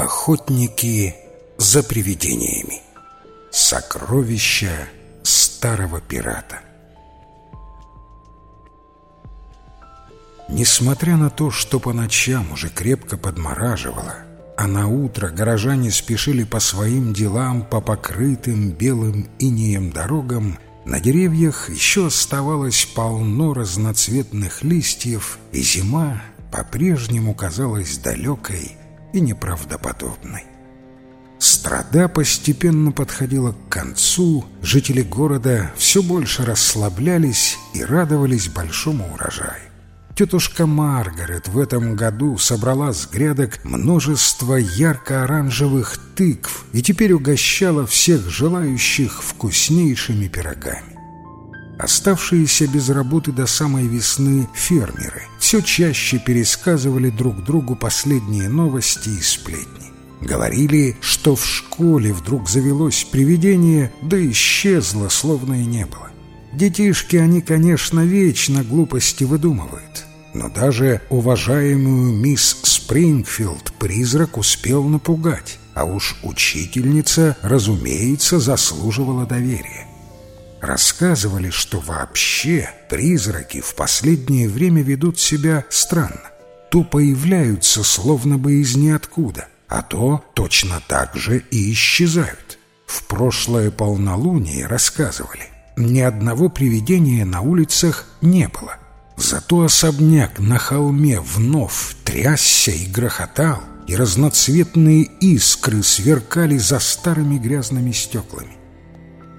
Охотники за привидениями. Сокровища старого пирата. Несмотря на то, что по ночам уже крепко подмораживало, а на утро горожане спешили по своим делам по покрытым белым инеем дорогам, на деревьях еще оставалось полно разноцветных листьев, и зима по-прежнему казалась далекой и неправдоподобной. Страда постепенно подходила к концу, жители города все больше расслаблялись и радовались большому урожаю. Тетушка Маргарет в этом году собрала с грядок множество ярко-оранжевых тыкв и теперь угощала всех желающих вкуснейшими пирогами. Оставшиеся без работы до самой весны фермеры все чаще пересказывали друг другу последние новости и сплетни. Говорили, что в школе вдруг завелось привидение, да исчезло, словно и не было. Детишки, они, конечно, вечно глупости выдумывают. Но даже уважаемую мисс Спрингфилд призрак успел напугать, а уж учительница, разумеется, заслуживала доверия. Рассказывали, что вообще призраки в последнее время ведут себя странно. То появляются словно бы из ниоткуда, а то точно так же и исчезают. В прошлое полнолуние рассказывали, ни одного привидения на улицах не было. Зато особняк на холме вновь трясся и грохотал, и разноцветные искры сверкали за старыми грязными стеклами.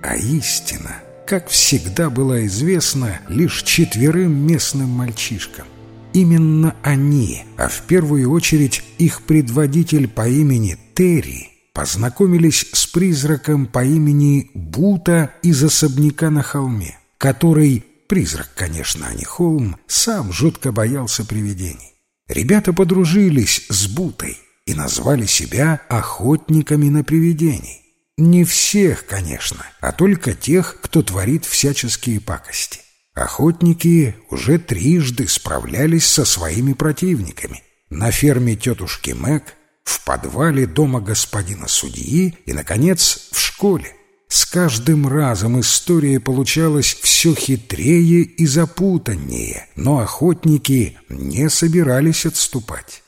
А истина — как всегда была известна лишь четверым местным мальчишкам. Именно они, а в первую очередь их предводитель по имени Терри, познакомились с призраком по имени Бута из особняка на холме, который, призрак, конечно, а не холм, сам жутко боялся привидений. Ребята подружились с Бутой и назвали себя охотниками на привидений. Не всех, конечно, а только тех, кто творит всяческие пакости. Охотники уже трижды справлялись со своими противниками. На ферме тетушки Мэг, в подвале дома господина судьи и, наконец, в школе. С каждым разом история получалась все хитрее и запутаннее, но охотники не собирались отступать.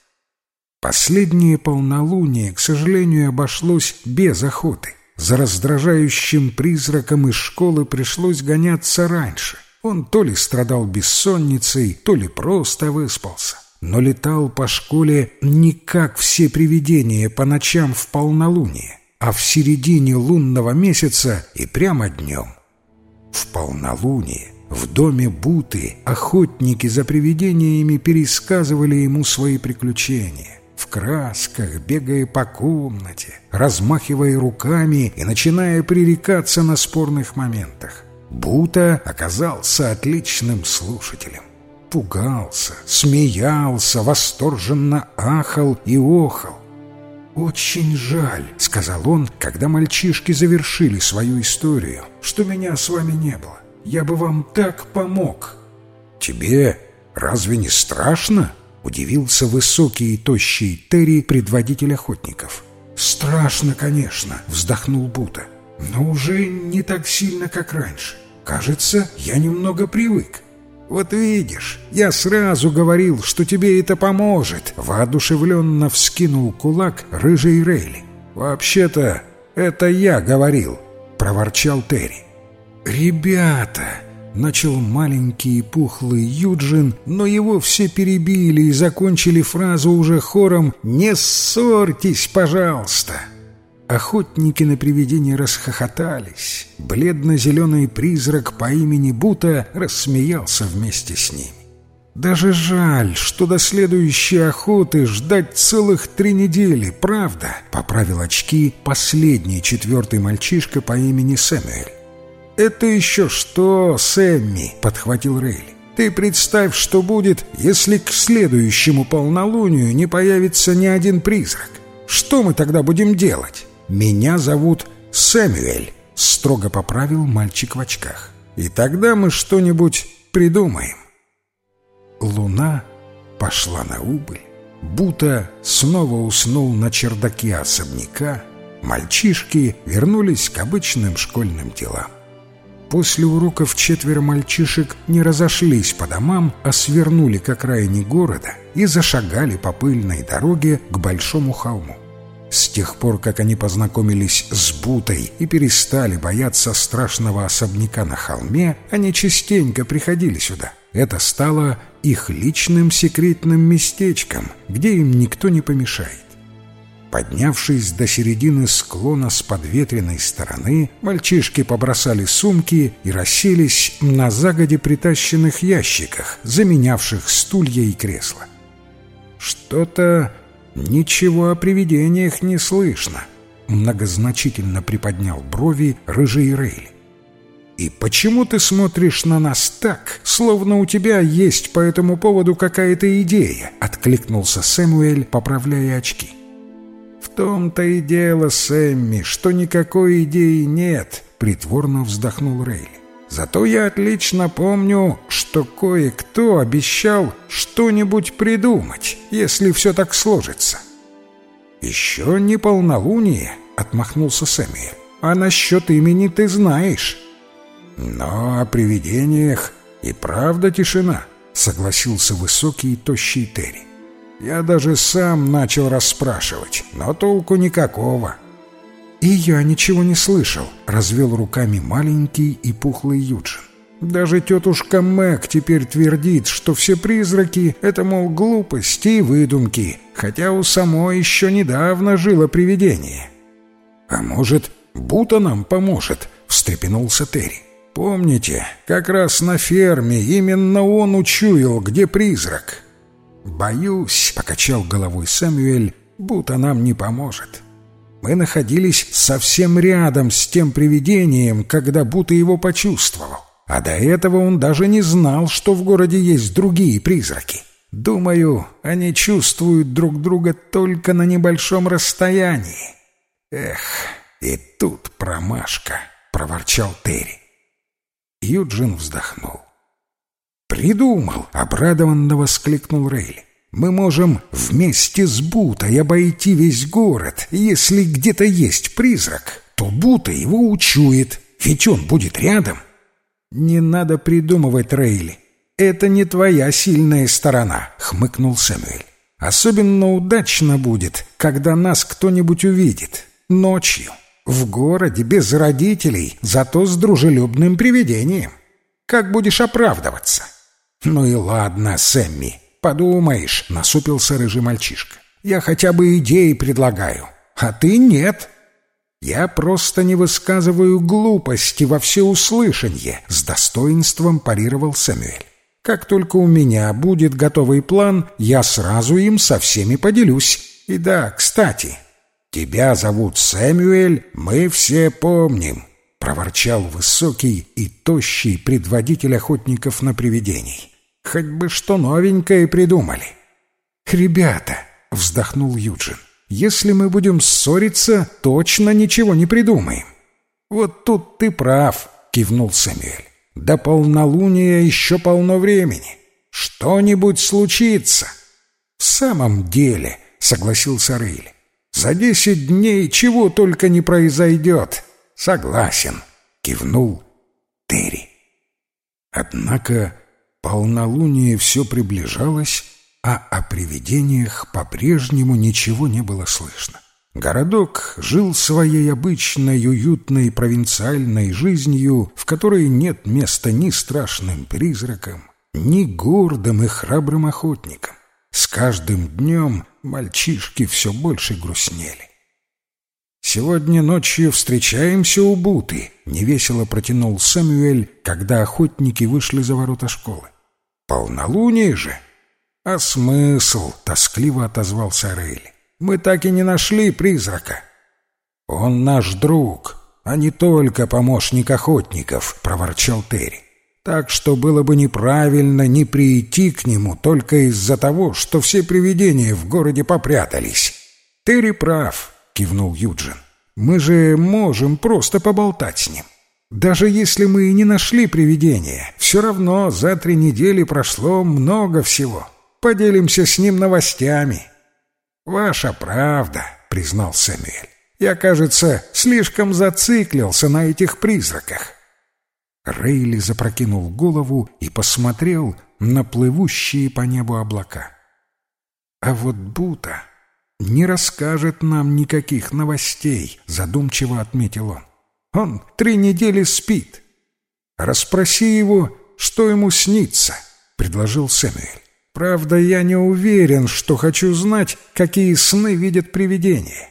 Последнее полнолуние, к сожалению, обошлось без охоты. За раздражающим призраком из школы пришлось гоняться раньше. Он то ли страдал бессонницей, то ли просто выспался. Но летал по школе не как все привидения по ночам в полнолуние, а в середине лунного месяца и прямо днем. В полнолуние в доме Буты охотники за привидениями пересказывали ему свои приключения в красках, бегая по комнате, размахивая руками и начиная пререкаться на спорных моментах. Бута оказался отличным слушателем. Пугался, смеялся, восторженно ахал и охал. «Очень жаль», — сказал он, когда мальчишки завершили свою историю, «что меня с вами не было. Я бы вам так помог». «Тебе разве не страшно?» Удивился высокий и тощий Терри, предводитель охотников. «Страшно, конечно», — вздохнул Бута. «Но уже не так сильно, как раньше. Кажется, я немного привык». «Вот видишь, я сразу говорил, что тебе это поможет!» Воодушевленно вскинул кулак рыжий Рейли. «Вообще-то, это я говорил!» — проворчал Терри. «Ребята!» Начал маленький и пухлый Юджин, но его все перебили и закончили фразу уже хором «Не ссорьтесь, пожалуйста!» Охотники на привидение расхохотались. Бледно-зеленый призрак по имени Бута рассмеялся вместе с ними. Даже жаль, что до следующей охоты ждать целых три недели, правда? Поправил очки последний четвертый мальчишка по имени Сэмюэль. «Это еще что, Сэмми?» — подхватил Рейли. «Ты представь, что будет, если к следующему полнолунию не появится ни один призрак. Что мы тогда будем делать? Меня зовут Сэмюэль», — строго поправил мальчик в очках. «И тогда мы что-нибудь придумаем». Луна пошла на убыль. Бута снова уснул на чердаке особняка, мальчишки вернулись к обычным школьным делам. После уроков четверо мальчишек не разошлись по домам, а свернули к окраине города и зашагали по пыльной дороге к Большому холму. С тех пор, как они познакомились с Бутой и перестали бояться страшного особняка на холме, они частенько приходили сюда. Это стало их личным секретным местечком, где им никто не помешает. Поднявшись до середины склона с подветренной стороны, мальчишки побросали сумки и расселись на загоде притащенных ящиках, заменявших стулья и кресла. Что-то «Ничего о привидениях не слышно», — многозначительно приподнял брови рыжий Рейли. «И почему ты смотришь на нас так, словно у тебя есть по этому поводу какая-то идея?» — откликнулся Сэмуэль, поправляя очки. «В том-то и дело, Сэмми, что никакой идеи нет», — притворно вздохнул Рейли. Зато я отлично помню, что кое-кто обещал что-нибудь придумать, если все так сложится. «Еще не полнолуние», — отмахнулся Сэмюэль. «А насчет имени ты знаешь». «Но о привидениях и правда тишина», — согласился высокий и тощий Терри. «Я даже сам начал расспрашивать, но толку никакого». «И я ничего не слышал», — развел руками маленький и пухлый Юджин. «Даже тетушка Мэг теперь твердит, что все призраки — это, мол, глупости и выдумки, хотя у самой еще недавно жило привидение». «А может, Бута нам поможет?» — встрепенулся Терри. «Помните, как раз на ферме именно он учуял, где призрак?» «Боюсь», — покачал головой Сэмюэль, — «Бута нам не поможет». Мы находились совсем рядом с тем привидением, когда будто его почувствовал. А до этого он даже не знал, что в городе есть другие призраки. Думаю, они чувствуют друг друга только на небольшом расстоянии. Эх, и тут промашка, проворчал Терри. Юджин вздохнул. «Придумал!» — обрадованно воскликнул Рейли. Мы можем вместе с Бутой обойти весь город. Если где-то есть призрак, то Бута его учует, ведь он будет рядом. Не надо придумывать, Рейли. Это не твоя сильная сторона, хмыкнул Сэмюэль. Особенно удачно будет, когда нас кто-нибудь увидит. Ночью. В городе, без родителей, зато с дружелюбным привидением. Как будешь оправдываться? Ну и ладно, Сэмми, «Подумаешь», — насупился рыжий мальчишка. «Я хотя бы идеи предлагаю, а ты нет». «Я просто не высказываю глупости во всеуслышанье», — с достоинством парировал Самюэль. «Как только у меня будет готовый план, я сразу им со всеми поделюсь. И да, кстати, тебя зовут Сэмюэль, мы все помним», — проворчал высокий и тощий предводитель охотников на привидений. Хоть бы что новенькое придумали. «Ребята», — вздохнул Юджин, — «если мы будем ссориться, точно ничего не придумаем». «Вот тут ты прав», — кивнул Сэмюэль. «До полнолуния еще полно времени. Что-нибудь случится». «В самом деле», — согласился Рейли, — «за десять дней чего только не произойдет». «Согласен», — кивнул Терри. Однако Полнолуние все приближалось, а о привидениях по-прежнему ничего не было слышно. Городок жил своей обычной, уютной провинциальной жизнью, в которой нет места ни страшным призракам, ни гордым и храбрым охотникам. С каждым днем мальчишки все больше грустнели. «Сегодня ночью встречаемся у Буты», — невесело протянул Сэмюэль, когда охотники вышли за ворота школы. Полнолуние же. А смысл? Тоскливо отозвался Рейли. Мы так и не нашли призрака. Он наш друг, а не только помощник охотников, проворчал Терри. Так что было бы неправильно не прийти к нему только из-за того, что все привидения в городе попрятались. Терри прав, кивнул Юджин. Мы же можем просто поболтать с ним. Даже если мы и не нашли привидения, все равно за три недели прошло много всего. Поделимся с ним новостями. «Ваша правда», — признал Сэмюэль. «Я, кажется, слишком зациклился на этих призраках». Рейли запрокинул голову и посмотрел на плывущие по небу облака. «А вот Бута не расскажет нам никаких новостей», — задумчиво отметил он. «Он три недели спит. Расспроси его, что ему снится», — предложил Сэмюэль. «Правда, я не уверен, что хочу знать, какие сны видят привидения».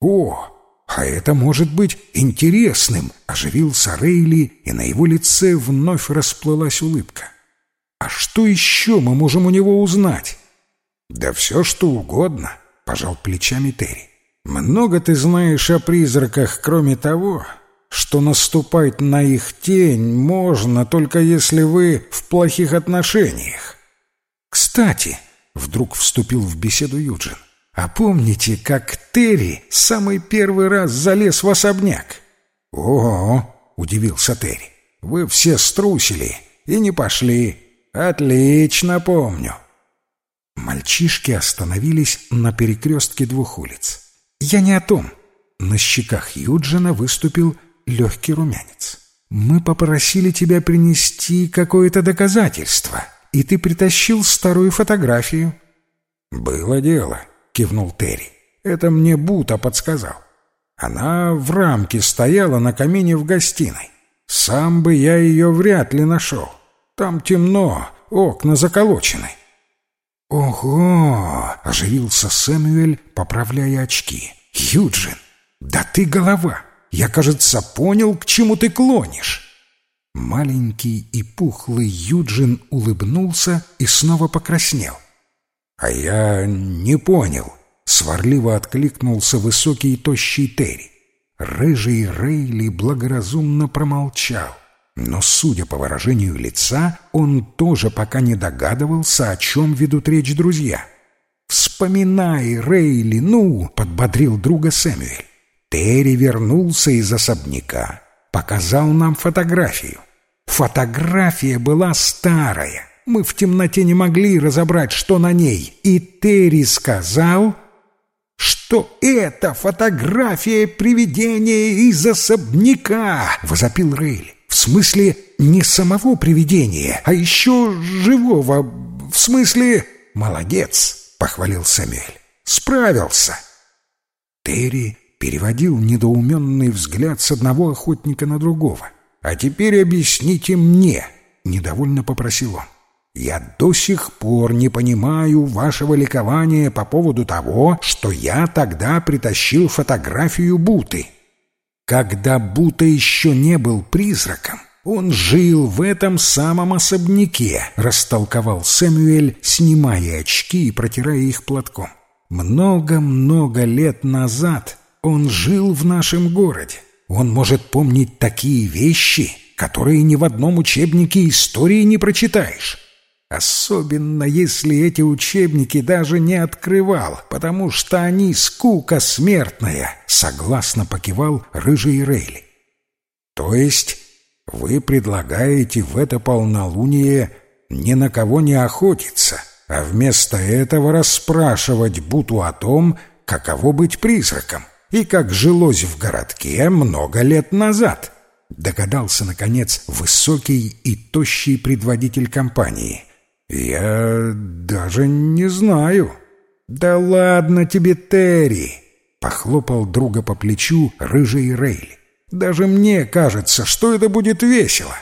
«О, а это может быть интересным!» — оживился Рейли, и на его лице вновь расплылась улыбка. «А что еще мы можем у него узнать?» «Да все, что угодно», — пожал плечами Терри. «Много ты знаешь о призраках, кроме того, что наступать на их тень можно только если вы в плохих отношениях. Кстати, вдруг вступил в беседу Юджин, а помните, как Терри самый первый раз залез в особняк? О, удивился Терри, вы все струсили и не пошли. Отлично помню. Мальчишки остановились на перекрестке двух улиц. Я не о том. На щеках Юджина выступил легкий румянец. «Мы попросили тебя принести какое-то доказательство, и ты притащил старую фотографию». «Было дело», — кивнул Терри. «Это мне Бута подсказал. Она в рамке стояла на камине в гостиной. Сам бы я ее вряд ли нашел. Там темно, окна заколочены». «Ого!» — оживился Сэмюэль, поправляя очки. «Юджин, да ты голова! Я, кажется, понял, к чему ты клонишь». Маленький и пухлый Юджин улыбнулся и снова покраснел. «А я не понял», — сварливо откликнулся высокий и тощий Терри. Рыжий Рейли благоразумно промолчал, но, судя по выражению лица, он тоже пока не догадывался, о чем ведут речь друзья. «Вспоминай, Рейли, ну!» — подбодрил друга Сэмюэль. Терри вернулся из особняка, показал нам фотографию. Фотография была старая. Мы в темноте не могли разобрать, что на ней. И Терри сказал, что это фотография привидения из особняка, возопил Рейли. В смысле не самого привидения, а еще живого. В смысле... Молодец, похвалил Самель. Справился. Терри переводил недоуменный взгляд с одного охотника на другого. «А теперь объясните мне», — недовольно попросил он. «Я до сих пор не понимаю вашего ликования по поводу того, что я тогда притащил фотографию Буты. Когда Бута еще не был призраком, он жил в этом самом особняке», — растолковал Сэмюэль, снимая очки и протирая их платком. «Много-много лет назад он жил в нашем городе. Он может помнить такие вещи, которые ни в одном учебнике истории не прочитаешь. Особенно если эти учебники даже не открывал, потому что они скука смертная, согласно покивал рыжий Рейли. То есть вы предлагаете в это полнолуние ни на кого не охотиться, а вместо этого расспрашивать Буту о том, каково быть призраком и как жилось в городке много лет назад, догадался, наконец, высокий и тощий предводитель компании. «Я даже не знаю». «Да ладно тебе, Терри!» — похлопал друга по плечу рыжий Рейли. «Даже мне кажется, что это будет весело».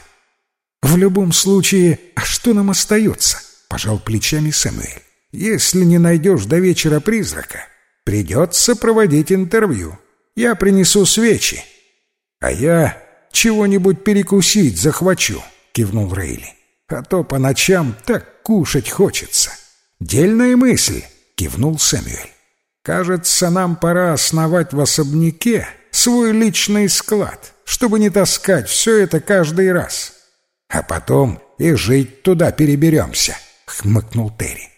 «В любом случае, а что нам остается?» — пожал плечами Сэмюэль. «Если не найдешь до вечера призрака, Придется проводить интервью. Я принесу свечи. А я чего-нибудь перекусить захвачу, кивнул Рейли. А то по ночам так кушать хочется. Дельная мысль, кивнул Сэмюэль. Кажется, нам пора основать в особняке свой личный склад, чтобы не таскать все это каждый раз. А потом и жить туда переберемся, хмыкнул Терри.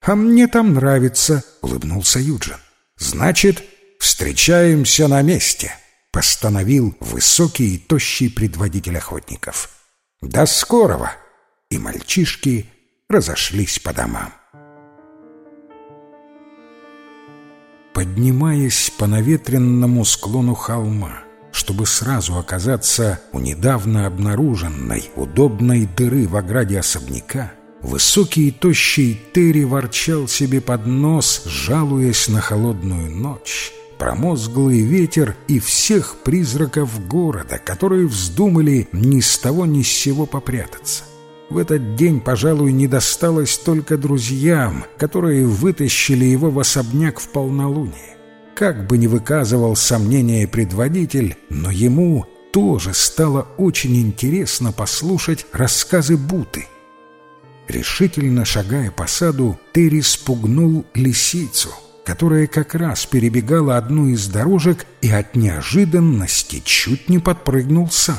А мне там нравится, улыбнулся Юджин. «Значит, встречаемся на месте», — постановил высокий и тощий предводитель охотников. «До скорого!» И мальчишки разошлись по домам. поднимаясь по наветренному склону холма, чтобы сразу оказаться у недавно обнаруженной удобной дыры в ограде особняка, высокий и тощий Терри ворчал себе под нос, жалуясь на холодную ночь, промозглый ветер и всех призраков города, которые вздумали ни с того ни с сего попрятаться. В этот день, пожалуй, не досталось только друзьям, которые вытащили его в особняк в полнолуние. Как бы ни выказывал сомнения предводитель, но ему тоже стало очень интересно послушать рассказы Буты. Решительно шагая по саду, Терри спугнул лисицу, которая как раз перебегала одну из дорожек и от неожиданности чуть не подпрыгнул сам.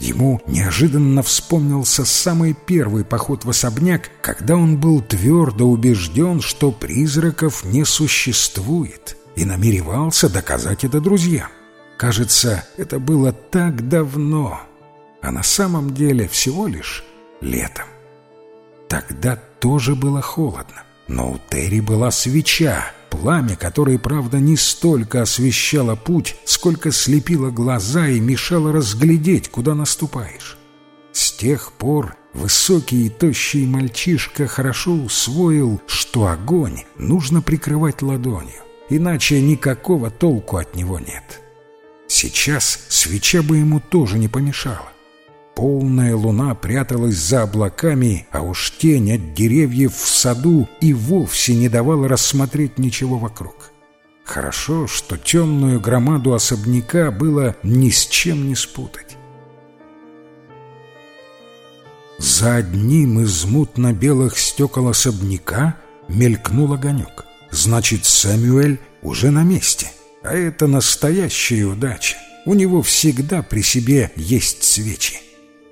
Ему неожиданно вспомнился самый первый поход в особняк, когда он был твердо убежден, что призраков не существует, и намеревался доказать это друзьям. Кажется, это было так давно, а на самом деле всего лишь летом. Тогда тоже было холодно, но у Терри была свеча — пламя, которое, правда, не столько освещало путь, сколько слепило глаза и мешало разглядеть, куда наступаешь. С тех пор высокий и тощий мальчишка хорошо усвоил, что огонь нужно прикрывать ладонью, иначе никакого толку от него нет. Сейчас свеча бы ему тоже не помешала. Полная луна пряталась за облаками, а уж тень от деревьев в саду и вовсе не давала рассмотреть ничего вокруг. Хорошо, что темную громаду особняка было ни с чем не спутать. За одним из мутно-белых стекол особняка мелькнул огонек. Значит, Сэмюэль уже на месте. А это настоящая удача. У него всегда при себе есть свечи.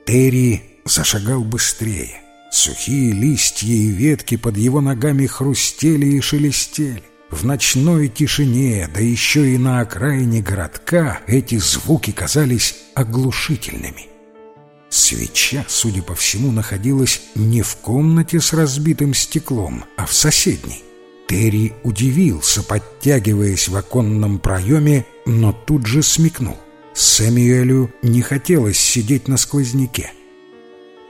Терри зашагал быстрее. Сухие листья и ветки под его ногами хрустели и шелестели. В ночной тишине, да еще и на окраине городка, эти звуки казались оглушительными. Свеча, судя по всему, находилась не в комнате с разбитым стеклом, а в соседней. Терри удивился, подтягиваясь в оконном проеме, но тут же смекнул — Сэмюэлю не хотелось сидеть на сквозняке.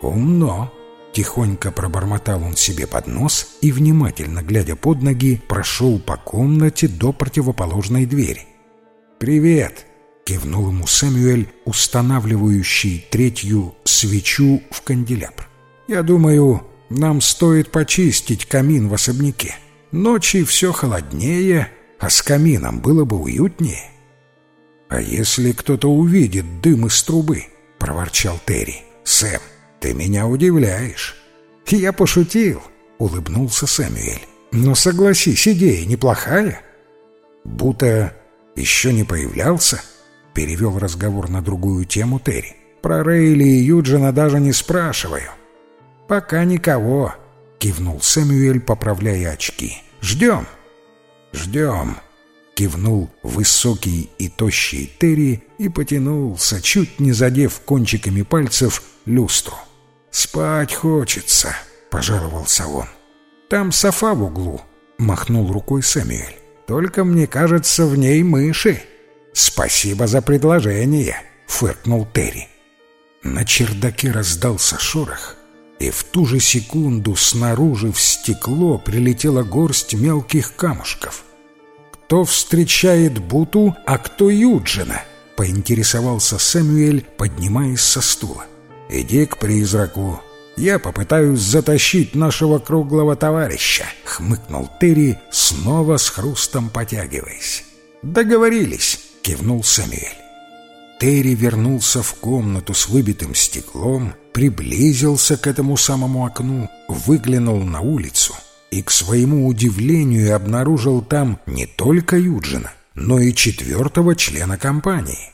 «Умно!» — тихонько пробормотал он себе под нос и, внимательно глядя под ноги, прошел по комнате до противоположной двери. «Привет!» — кивнул ему Сэмюэль, устанавливающий третью свечу в канделябр. «Я думаю, нам стоит почистить камин в особняке. Ночи все холоднее, а с камином было бы уютнее». «А если кто-то увидит дым из трубы?» — проворчал Терри. «Сэм, ты меня удивляешь». «Я пошутил», — улыбнулся Сэмюэль. «Но согласись, идея неплохая». «Будто еще не появлялся?» — перевел разговор на другую тему Терри. «Про Рейли и Юджина даже не спрашиваю». «Пока никого», — кивнул Сэмюэль, поправляя очки. «Ждем». «Ждем», кивнул высокий и тощий Терри и потянулся, чуть не задев кончиками пальцев люстру. «Спать хочется», — пожаловался он. «Там софа в углу», — махнул рукой Сэмюэль. «Только мне кажется, в ней мыши». «Спасибо за предложение», — фыркнул Терри. На чердаке раздался шорох, и в ту же секунду снаружи в стекло прилетела горсть мелких камушков — кто встречает Буту, а кто Юджина?» — поинтересовался Сэмюэль, поднимаясь со стула. «Иди к призраку. Я попытаюсь затащить нашего круглого товарища», — хмыкнул Терри, снова с хрустом потягиваясь. «Договорились», — кивнул Сэмюэль. Терри вернулся в комнату с выбитым стеклом, приблизился к этому самому окну, выглянул на улицу — и, к своему удивлению, обнаружил там не только Юджина, но и четвертого члена компании.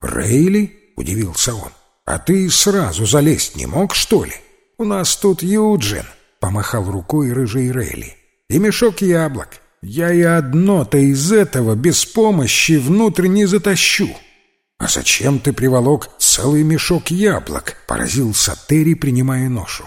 «Рейли?» — удивился он. «А ты сразу залезть не мог, что ли? У нас тут Юджин!» — помахал рукой рыжий Рейли. «И мешок яблок. Я и одно-то из этого без помощи внутрь не затащу». «А зачем ты приволок целый мешок яблок?» — поразился Терри, принимая ношу.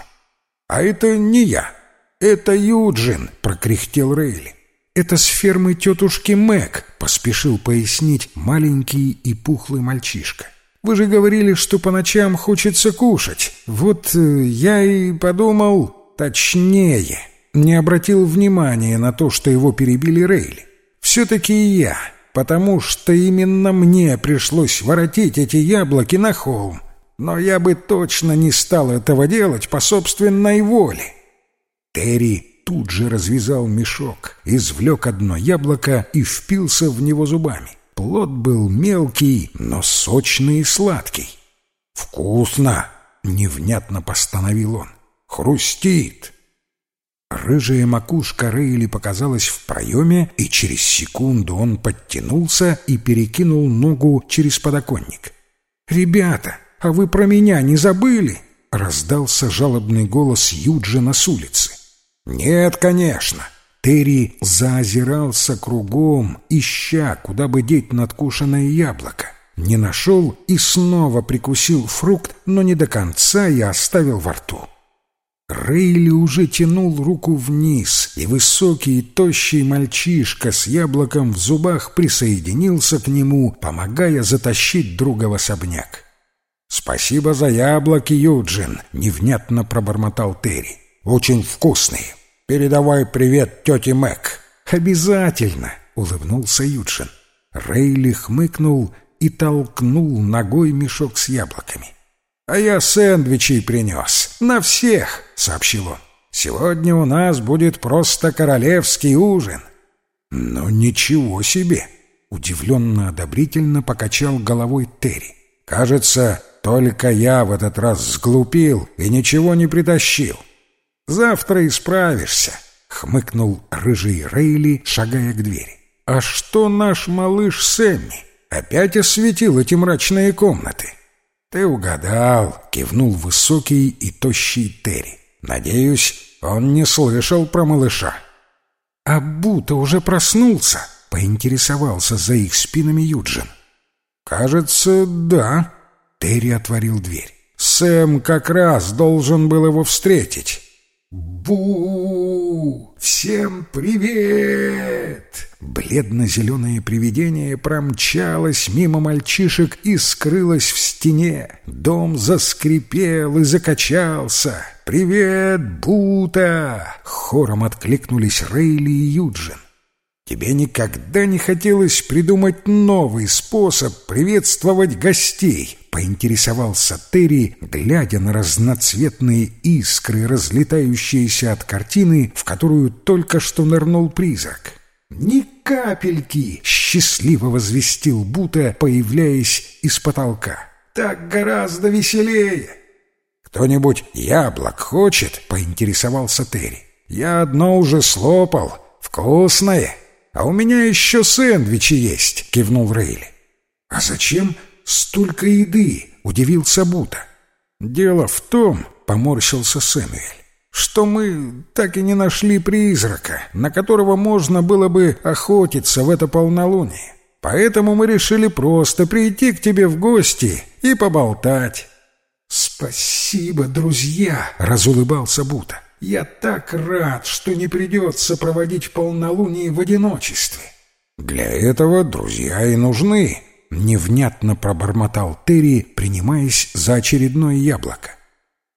«А это не я. «Это Юджин!» — прокряхтел Рейли. Это с фермы тетушки Мэг», — поспешил пояснить маленький и пухлый мальчишка. «Вы же говорили, что по ночам хочется кушать. Вот э, я и подумал...» «Точнее, не обратил внимания на то, что его перебили Рейли. Все-таки я, потому что именно мне пришлось воротить эти яблоки на холм. Но я бы точно не стал этого делать по собственной воле». Терри тут же развязал мешок, извлек одно яблоко и впился в него зубами. Плод был мелкий, но сочный и сладкий. «Вкусно!» — невнятно постановил он. «Хрустит!» Рыжая макушка Рейли показалась в проеме, и через секунду он подтянулся и перекинул ногу через подоконник. «Ребята, а вы про меня не забыли?» — раздался жалобный голос Юджина с улицы. «Нет, конечно». Терри заозирался кругом, ища, куда бы деть надкушенное яблоко. Не нашел и снова прикусил фрукт, но не до конца и оставил во рту. Рейли уже тянул руку вниз, и высокий и тощий мальчишка с яблоком в зубах присоединился к нему, помогая затащить друга в особняк. «Спасибо за яблоки, Юджин», — невнятно пробормотал Терри очень вкусные. Передавай привет тете Мэг». «Обязательно», — улыбнулся Юджин. Рейли хмыкнул и толкнул ногой мешок с яблоками. «А я сэндвичей принес. На всех», — сообщил он. «Сегодня у нас будет просто королевский ужин». «Но ничего себе!» — удивленно-одобрительно покачал головой Терри. «Кажется, только я в этот раз сглупил и ничего не притащил». Завтра исправишься, — хмыкнул рыжий Рейли, шагая к двери. А что наш малыш Сэмми? Опять осветил эти мрачные комнаты. Ты угадал, — кивнул высокий и тощий Терри. Надеюсь, он не слышал про малыша. А Бута уже проснулся, — поинтересовался за их спинами Юджин. Кажется, да. Терри отворил дверь. Сэм как раз должен был его встретить. «Бу! Всем привет!» Бледно-зеленое привидение промчалось мимо мальчишек и скрылось в стене. Дом заскрипел и закачался. «Привет, Бута!» Хором откликнулись Рейли и Юджин. Тебе никогда не хотелось придумать новый способ приветствовать гостей, поинтересовался Терри, глядя на разноцветные искры, разлетающиеся от картины, в которую только что нырнул призрак. «Ни капельки!» — счастливо возвестил Бута, появляясь из потолка. «Так гораздо веселее!» «Кто-нибудь яблок хочет?» — поинтересовался Терри. «Я одно уже слопал. Вкусное!» «А у меня еще сэндвичи есть», — кивнул Рейли. «А зачем столько еды?» — удивился Бута. «Дело в том», — поморщился Сэмюэль, «что мы так и не нашли призрака, на которого можно было бы охотиться в это полнолуние. Поэтому мы решили просто прийти к тебе в гости и поболтать». «Спасибо, друзья!» — разулыбался Бута. Я так рад, что не придется проводить полнолуние в одиночестве. Для этого друзья и нужны, — невнятно пробормотал Терри, принимаясь за очередное яблоко.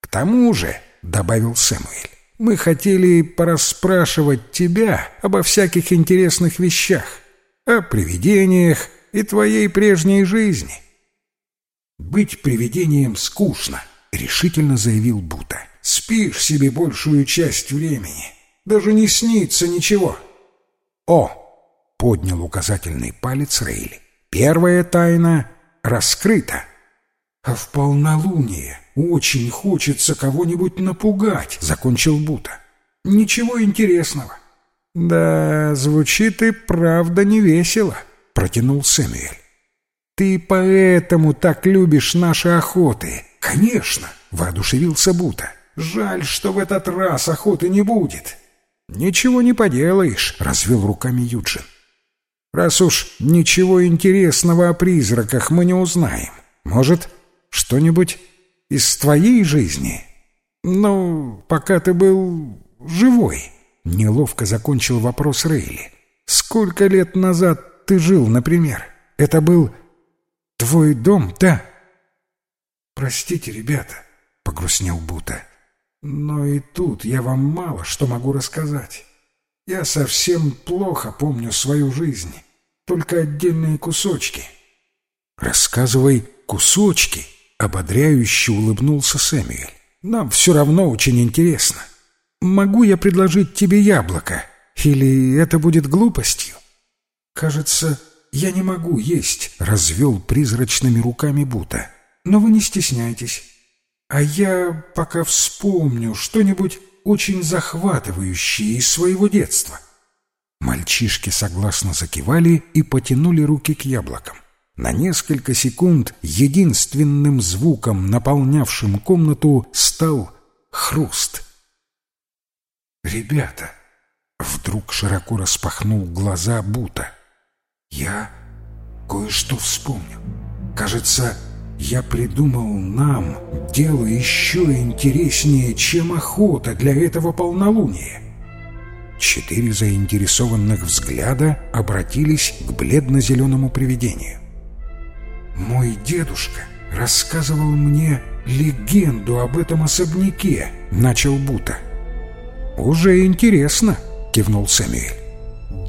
К тому же, — добавил Сэмуэль, — мы хотели порасспрашивать тебя обо всяких интересных вещах, о привидениях и твоей прежней жизни. «Быть привидением скучно», — решительно заявил Бута. Спишь себе большую часть времени. Даже не снится ничего. О! Поднял указательный палец Рейли. Первая тайна раскрыта. А в полнолуние очень хочется кого-нибудь напугать, закончил Бута. Ничего интересного. Да, звучит и правда невесело, протянул Сэмюэль. Ты поэтому так любишь наши охоты. Конечно, воодушевился Бута. Жаль, что в этот раз охоты не будет. Ничего не поделаешь, развел руками Юджин. Раз уж ничего интересного о призраках мы не узнаем, может, что-нибудь из твоей жизни? Ну, пока ты был живой. Неловко закончил вопрос Рейли. Сколько лет назад ты жил, например? Это был твой дом, да?» «Простите, ребята», — погрустнел Бута. «Но и тут я вам мало что могу рассказать. Я совсем плохо помню свою жизнь, только отдельные кусочки». «Рассказывай кусочки», — ободряюще улыбнулся Сэмюэль. «Нам все равно очень интересно. Могу я предложить тебе яблоко, или это будет глупостью?» «Кажется, я не могу есть», — развел призрачными руками Бута. «Но вы не стесняйтесь. А я пока вспомню что-нибудь очень захватывающее из своего детства». Мальчишки согласно закивали и потянули руки к яблокам. На несколько секунд единственным звуком, наполнявшим комнату, стал хруст. «Ребята!» — вдруг широко распахнул глаза Бута. «Я кое-что вспомнил. Кажется, я придумал нам дело еще интереснее, чем охота для этого полнолуния». Четыре заинтересованных взгляда обратились к бледно-зеленому привидению. Мой дедушка рассказывал мне легенду об этом особняке, начал Бута. Уже интересно, кивнул Сэмюэль.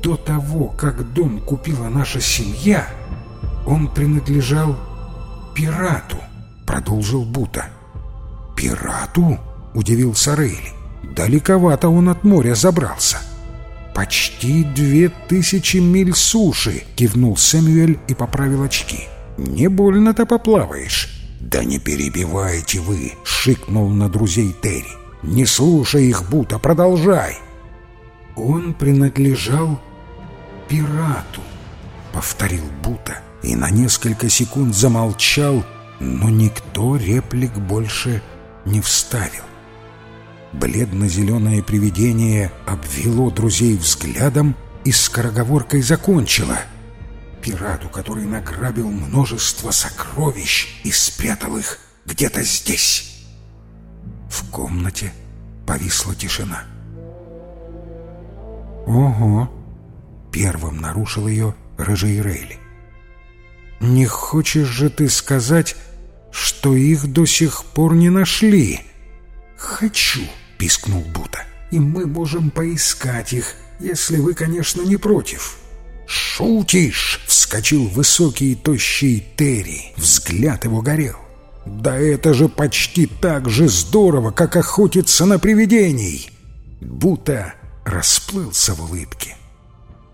До того, как дом купила наша семья, он принадлежал пирату, продолжил Бута. Пирату? удивился Рейли. Далековато он от моря забрался. «Почти две тысячи миль суши!» — кивнул Сэмюэль и поправил очки. Не больно-то поплаваешь. Да не перебивайте вы, шикнул на друзей Терри. Не слушай их, Бута, продолжай. Он принадлежал пирату, повторил Бута и на несколько секунд замолчал, но никто реплик больше не вставил. Бледно-зеленое привидение обвело друзей взглядом и скороговоркой закончило — пирату, который награбил множество сокровищ и спрятал их где-то здесь. В комнате повисла тишина. «Ого!» — первым нарушил ее рыжий Рейли. «Не хочешь же ты сказать, что их до сих пор не нашли?» «Хочу!» — пискнул Бута. «И мы можем поискать их, если вы, конечно, не против». «Шутишь!» — вскочил высокий и тощий Терри. Взгляд его горел. «Да это же почти так же здорово, как охотиться на привидений!» Будто расплылся в улыбке.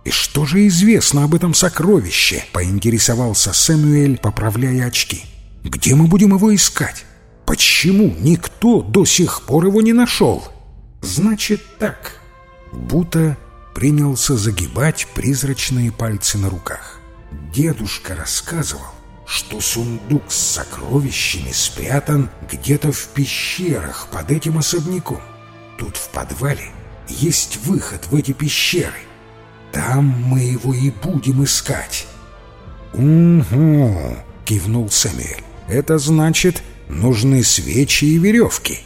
«И что же известно об этом сокровище?» — поинтересовался Сэмюэль, поправляя очки. «Где мы будем его искать? Почему никто до сих пор его не нашел?» «Значит так». Бута принялся загибать призрачные пальцы на руках. Дедушка рассказывал, что сундук с сокровищами спрятан где-то в пещерах под этим особняком. Тут в подвале есть выход в эти пещеры. Там мы его и будем искать. «Угу», — кивнул Самуэль. «Это значит, нужны свечи и веревки».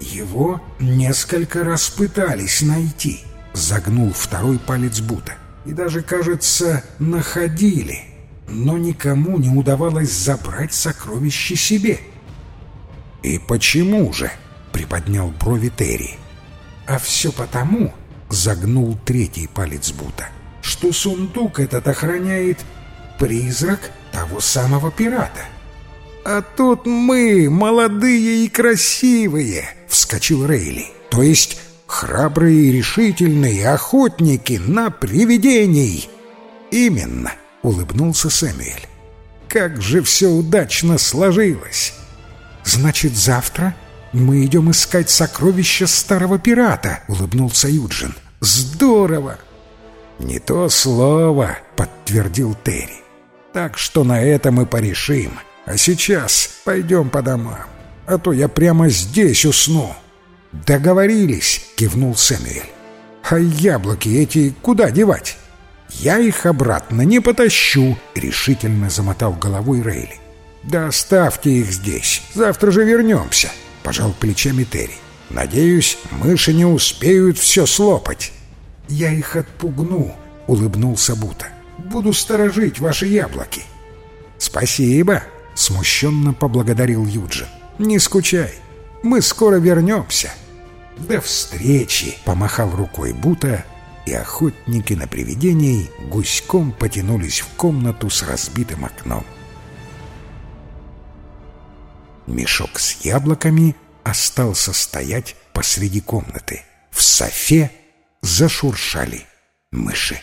Его несколько раз пытались найти — загнул второй палец Бута. И даже, кажется, находили, но никому не удавалось забрать сокровище себе. «И почему же?» — приподнял брови Терри. «А все потому», — загнул третий палец Бута, «что сундук этот охраняет призрак того самого пирата». «А тут мы, молодые и красивые!» — вскочил Рейли. «То есть храбрые и решительные охотники на привидений. Именно, улыбнулся Сэмюэль. Как же все удачно сложилось. Значит, завтра мы идем искать сокровища старого пирата, улыбнулся Юджин. Здорово! Не то слово, подтвердил Терри. Так что на это мы порешим. А сейчас пойдем по домам, а то я прямо здесь усну. «Договорились», — кивнул Сэмюэль. «А яблоки эти куда девать?» «Я их обратно не потащу», — решительно замотал головой Рейли. «Да оставьте их здесь, завтра же вернемся», — пожал плечами Терри. «Надеюсь, мыши не успеют все слопать». «Я их отпугну, улыбнулся Бута. «Буду сторожить ваши яблоки». «Спасибо», — смущенно поблагодарил Юджин. «Не скучай, мы скоро вернемся». «До встречи!» — помахал рукой Бута, и охотники на привидений гуськом потянулись в комнату с разбитым окном. Мешок с яблоками остался стоять посреди комнаты. В софе зашуршали мыши.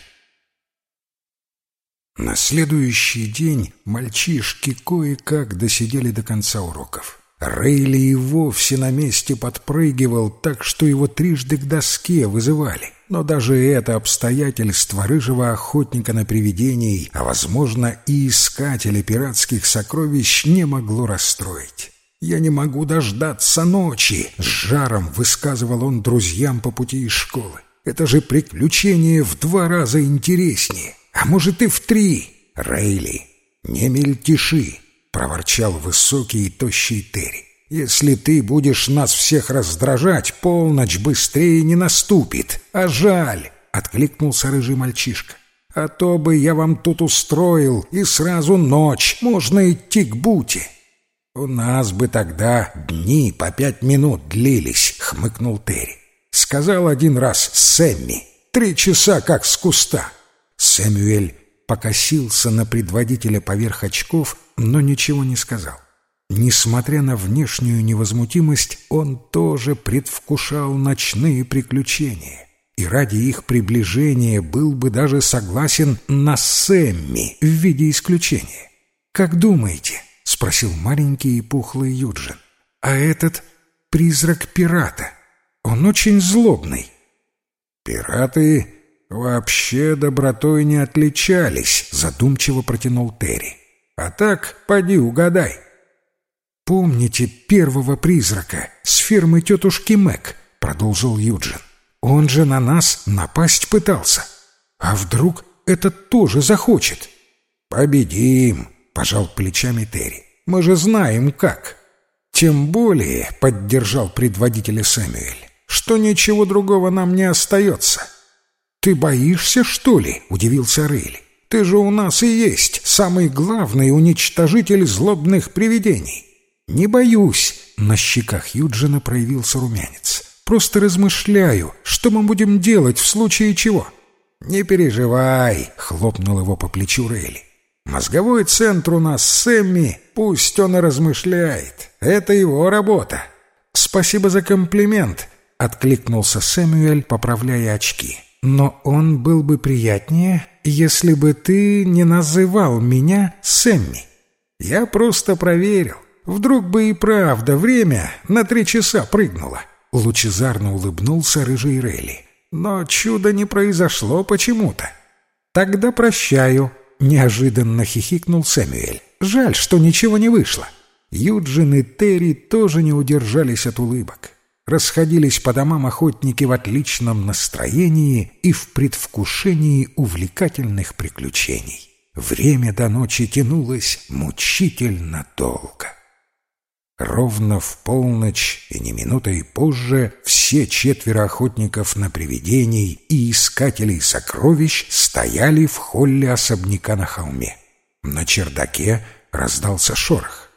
На следующий день мальчишки кое-как досидели до конца уроков. Рейли и вовсе на месте подпрыгивал, так что его трижды к доске вызывали. Но даже это обстоятельство рыжего охотника на привидений, а, возможно, и искателя пиратских сокровищ не могло расстроить. «Я не могу дождаться ночи!» — с жаром высказывал он друзьям по пути из школы. «Это же приключение в два раза интереснее, а может и в три!» «Рейли, не мельтеши!» — проворчал высокий и тощий Терри. «Если ты будешь нас всех раздражать, полночь быстрее не наступит. А жаль!» — откликнулся рыжий мальчишка. «А то бы я вам тут устроил, и сразу ночь, можно идти к Буте!» «У нас бы тогда дни по пять минут длились», — хмыкнул Терри. Сказал один раз Сэмми. «Три часа как с куста». Сэмюэль покосился на предводителя поверх очков, но ничего не сказал. Несмотря на внешнюю невозмутимость, он тоже предвкушал ночные приключения. И ради их приближения был бы даже согласен на Сэмми в виде исключения. «Как думаете?» — спросил маленький и пухлый Юджин. «А этот призрак пирата. Он очень злобный». «Пираты вообще добротой не отличались», — задумчиво протянул Терри. «А так, поди угадай». «Помните первого призрака с фермы тетушки Мэг?» — продолжил Юджин. «Он же на нас напасть пытался. А вдруг этот тоже захочет?» «Победим!» пожал плечами Терри. «Мы же знаем, как». «Тем более», — поддержал предводителя Сэмюэль, «что ничего другого нам не остается». «Ты боишься, что ли?» — удивился Рейли. «Ты же у нас и есть самый главный уничтожитель злобных привидений». «Не боюсь», — на щеках Юджина проявился румянец. «Просто размышляю, что мы будем делать в случае чего». «Не переживай», — хлопнул его по плечу Рейли. Мозговой центр у нас Сэмми, пусть он и размышляет. Это его работа. Спасибо за комплимент, откликнулся Сэмюэль, поправляя очки. Но он был бы приятнее, если бы ты не называл меня Сэмми. Я просто проверил. Вдруг бы и правда время на три часа прыгнуло. Лучезарно улыбнулся рыжий Рейли. Но чудо не произошло почему-то. Тогда прощаю, — неожиданно хихикнул Сэмюэль. «Жаль, что ничего не вышло». Юджин и Терри тоже не удержались от улыбок. Расходились по домам охотники в отличном настроении и в предвкушении увлекательных приключений. Время до ночи тянулось мучительно долго. Ровно в полночь и не минутой позже все четверо охотников на привидений и искателей сокровищ стояли в холле особняка на холме. На чердаке раздался шорох.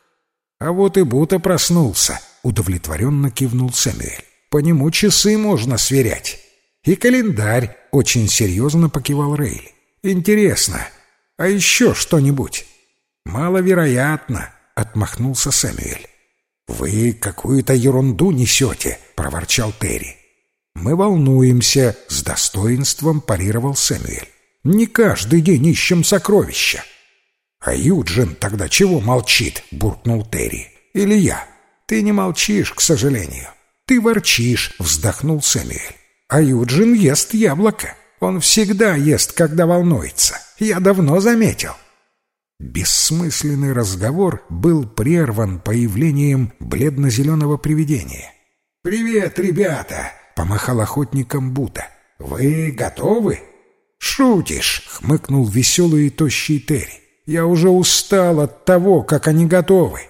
«А вот и Бута проснулся», — удовлетворенно кивнул Сэмюэль. «По нему часы можно сверять». «И календарь», — очень серьезно покивал Рейли. «Интересно, а еще что-нибудь?» «Маловероятно», — отмахнулся Сэмюэль. «Вы какую-то ерунду несете», — проворчал Терри. «Мы волнуемся», — с достоинством парировал Сэмюэль. «Не каждый день ищем сокровища». «А Юджин тогда чего молчит?» — буркнул Терри. «Или я?» «Ты не молчишь, к сожалению. Ты ворчишь», — вздохнул Сэмюэль. «А Юджин ест яблоко. Он всегда ест, когда волнуется. Я давно заметил». Бессмысленный разговор был прерван появлением бледно-зеленого привидения. «Привет, ребята!» — помахал охотником Бута. «Вы готовы?» «Шутишь!» — хмыкнул веселый и тощий Терри. «Я уже устал от того, как они готовы!»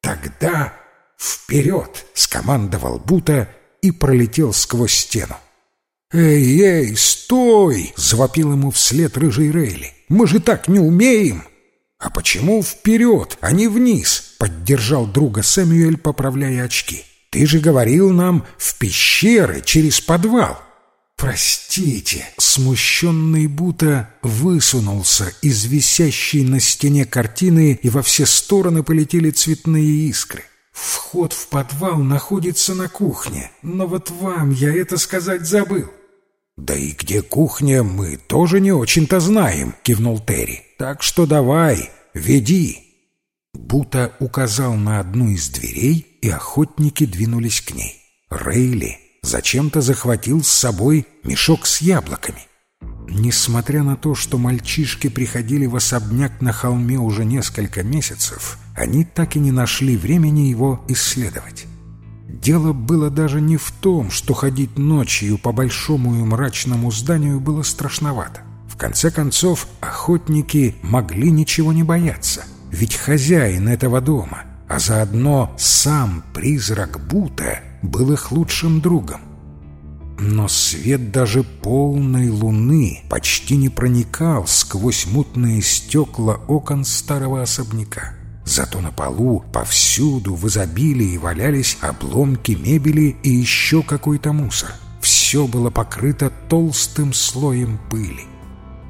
«Тогда вперед!» — скомандовал Бута и пролетел сквозь стену. «Эй, эй, стой!» — завопил ему вслед рыжий Рейли. «Мы же так не умеем!» «А почему вперед, а не вниз?» — поддержал друга Сэмюэль, поправляя очки. «Ты же говорил нам в пещеры через подвал!» «Простите!» — смущенный Бута высунулся из висящей на стене картины, и во все стороны полетели цветные искры. «Вход в подвал находится на кухне, но вот вам я это сказать забыл. «Да и где кухня, мы тоже не очень-то знаем», — кивнул Терри. «Так что давай, веди». Бута указал на одну из дверей, и охотники двинулись к ней. Рейли зачем-то захватил с собой мешок с яблоками. Несмотря на то, что мальчишки приходили в особняк на холме уже несколько месяцев, они так и не нашли времени его исследовать. Дело было даже не в том, что ходить ночью по большому и мрачному зданию было страшновато. В конце концов, охотники могли ничего не бояться, ведь хозяин этого дома, а заодно сам призрак Бута, был их лучшим другом. Но свет даже полной луны почти не проникал сквозь мутные стекла окон старого особняка. Зато на полу повсюду в изобилии валялись обломки мебели и еще какой-то мусор. Все было покрыто толстым слоем пыли.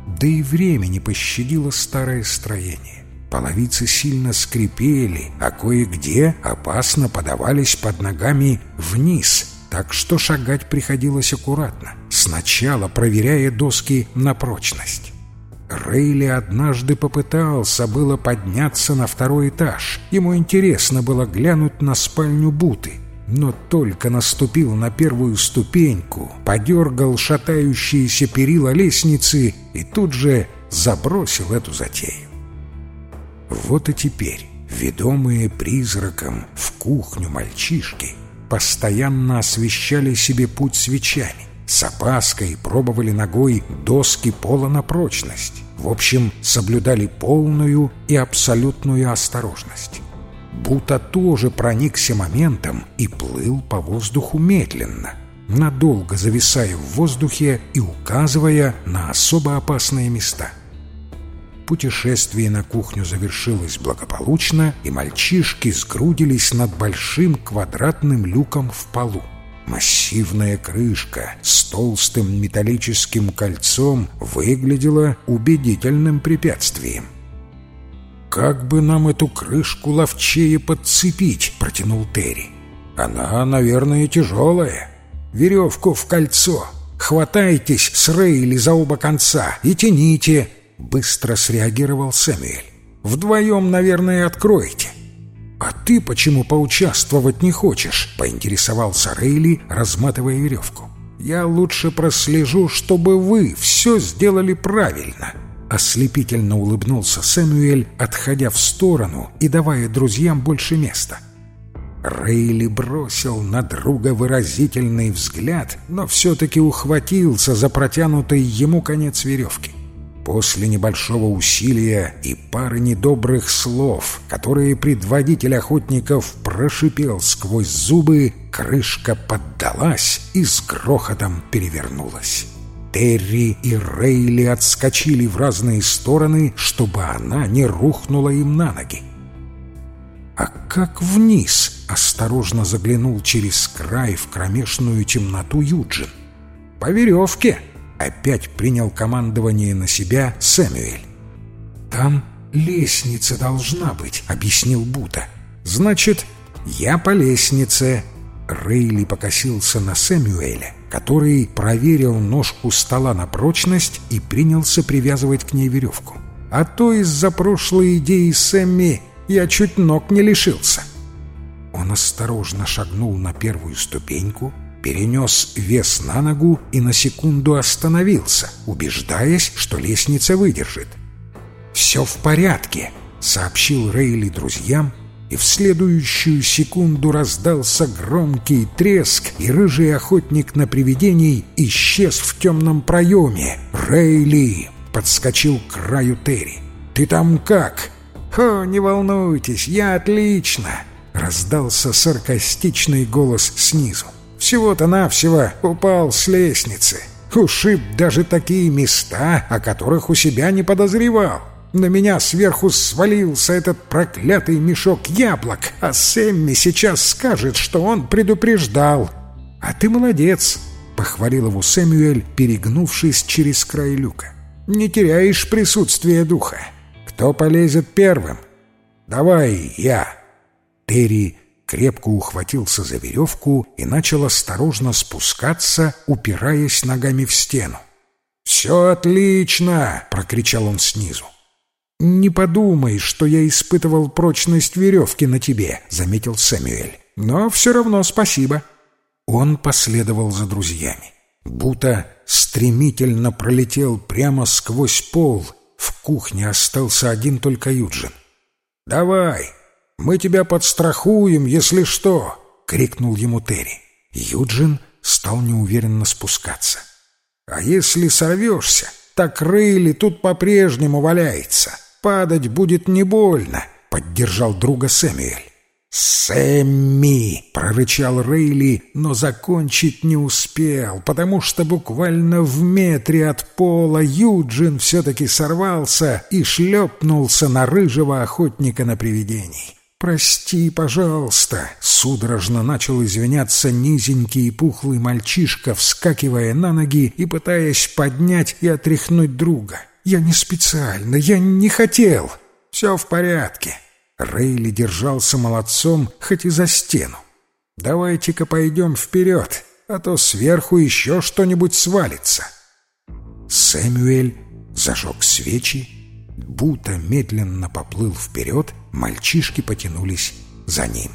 Да и время не пощадило старое строение. Половицы сильно скрипели, а кое-где опасно подавались под ногами вниз, так что шагать приходилось аккуратно, сначала проверяя доски на прочность. Рейли однажды попытался было подняться на второй этаж. Ему интересно было глянуть на спальню Буты. Но только наступил на первую ступеньку, подергал шатающиеся перила лестницы и тут же забросил эту затею. Вот и теперь, ведомые призраком в кухню мальчишки, постоянно освещали себе путь свечами с опаской пробовали ногой доски пола на прочность. В общем, соблюдали полную и абсолютную осторожность. Бута тоже проникся моментом и плыл по воздуху медленно, надолго зависая в воздухе и указывая на особо опасные места. Путешествие на кухню завершилось благополучно, и мальчишки сгрудились над большим квадратным люком в полу. Массивная крышка с толстым металлическим кольцом выглядела убедительным препятствием. «Как бы нам эту крышку ловчее подцепить?» — протянул Терри. «Она, наверное, тяжелая. Веревку в кольцо. Хватайтесь с Рейли за оба конца и тяните!» — быстро среагировал Сэмюэль. «Вдвоем, наверное, откроете». «А ты почему поучаствовать не хочешь?» — поинтересовался Рейли, разматывая веревку. «Я лучше прослежу, чтобы вы все сделали правильно». Ослепительно улыбнулся Сэмюэль, отходя в сторону и давая друзьям больше места. Рейли бросил на друга выразительный взгляд, но все-таки ухватился за протянутый ему конец веревки. После небольшого усилия и пары недобрых слов, которые предводитель охотников прошипел сквозь зубы, крышка поддалась и с грохотом перевернулась. Терри и Рейли отскочили в разные стороны, чтобы она не рухнула им на ноги. «А как вниз?» — осторожно заглянул через край в кромешную темноту Юджин. «По веревке!» Опять принял командование на себя Сэмюэль. «Там лестница должна быть», — объяснил Бута. «Значит, я по лестнице». Рейли покосился на Сэмюэля, который проверил ножку стола на прочность и принялся привязывать к ней веревку. «А то из-за прошлой идеи Сэмми я чуть ног не лишился». Он осторожно шагнул на первую ступеньку, перенес вес на ногу и на секунду остановился, убеждаясь, что лестница выдержит. «Все в порядке», — сообщил Рейли друзьям, и в следующую секунду раздался громкий треск, и рыжий охотник на привидений исчез в темном проеме. «Рейли!» — подскочил к краю Терри. «Ты там как?» «О, не волнуйтесь, я отлично!» — раздался саркастичный голос снизу. Всего-то навсего упал с лестницы. Ушиб даже такие места, о которых у себя не подозревал. На меня сверху свалился этот проклятый мешок яблок, а Сэмми сейчас скажет, что он предупреждал. А ты молодец, — похвалил его Сэмюэль, перегнувшись через край люка. «Не теряешь присутствие духа. Кто полезет первым?» «Давай я». Терри крепко ухватился за веревку и начал осторожно спускаться, упираясь ногами в стену. «Все отлично!» — прокричал он снизу. «Не подумай, что я испытывал прочность веревки на тебе», — заметил Сэмюэль. «Но все равно спасибо». Он последовал за друзьями. Бута стремительно пролетел прямо сквозь пол. В кухне остался один только Юджин. «Давай, мы тебя подстрахуем, если что!» — крикнул ему Терри. Юджин стал неуверенно спускаться. «А если сорвешься, так Рейли тут по-прежнему валяется. Падать будет не больно», — поддержал друга Сэмюэль. «Сэмми!» — прорычал Рейли, но закончить не успел, потому что буквально в метре от пола Юджин все-таки сорвался и шлепнулся на рыжего охотника на привидений. «Прости, пожалуйста!» — судорожно начал извиняться низенький и пухлый мальчишка, вскакивая на ноги и пытаясь поднять и отряхнуть друга. «Я не специально, я не хотел!» «Все в порядке!» Рейли держался молодцом, хоть и за стену. «Давайте-ка пойдем вперед, а то сверху еще что-нибудь свалится». Сэмюэль зажег свечи, Бута медленно поплыл вперед, мальчишки потянулись за ним.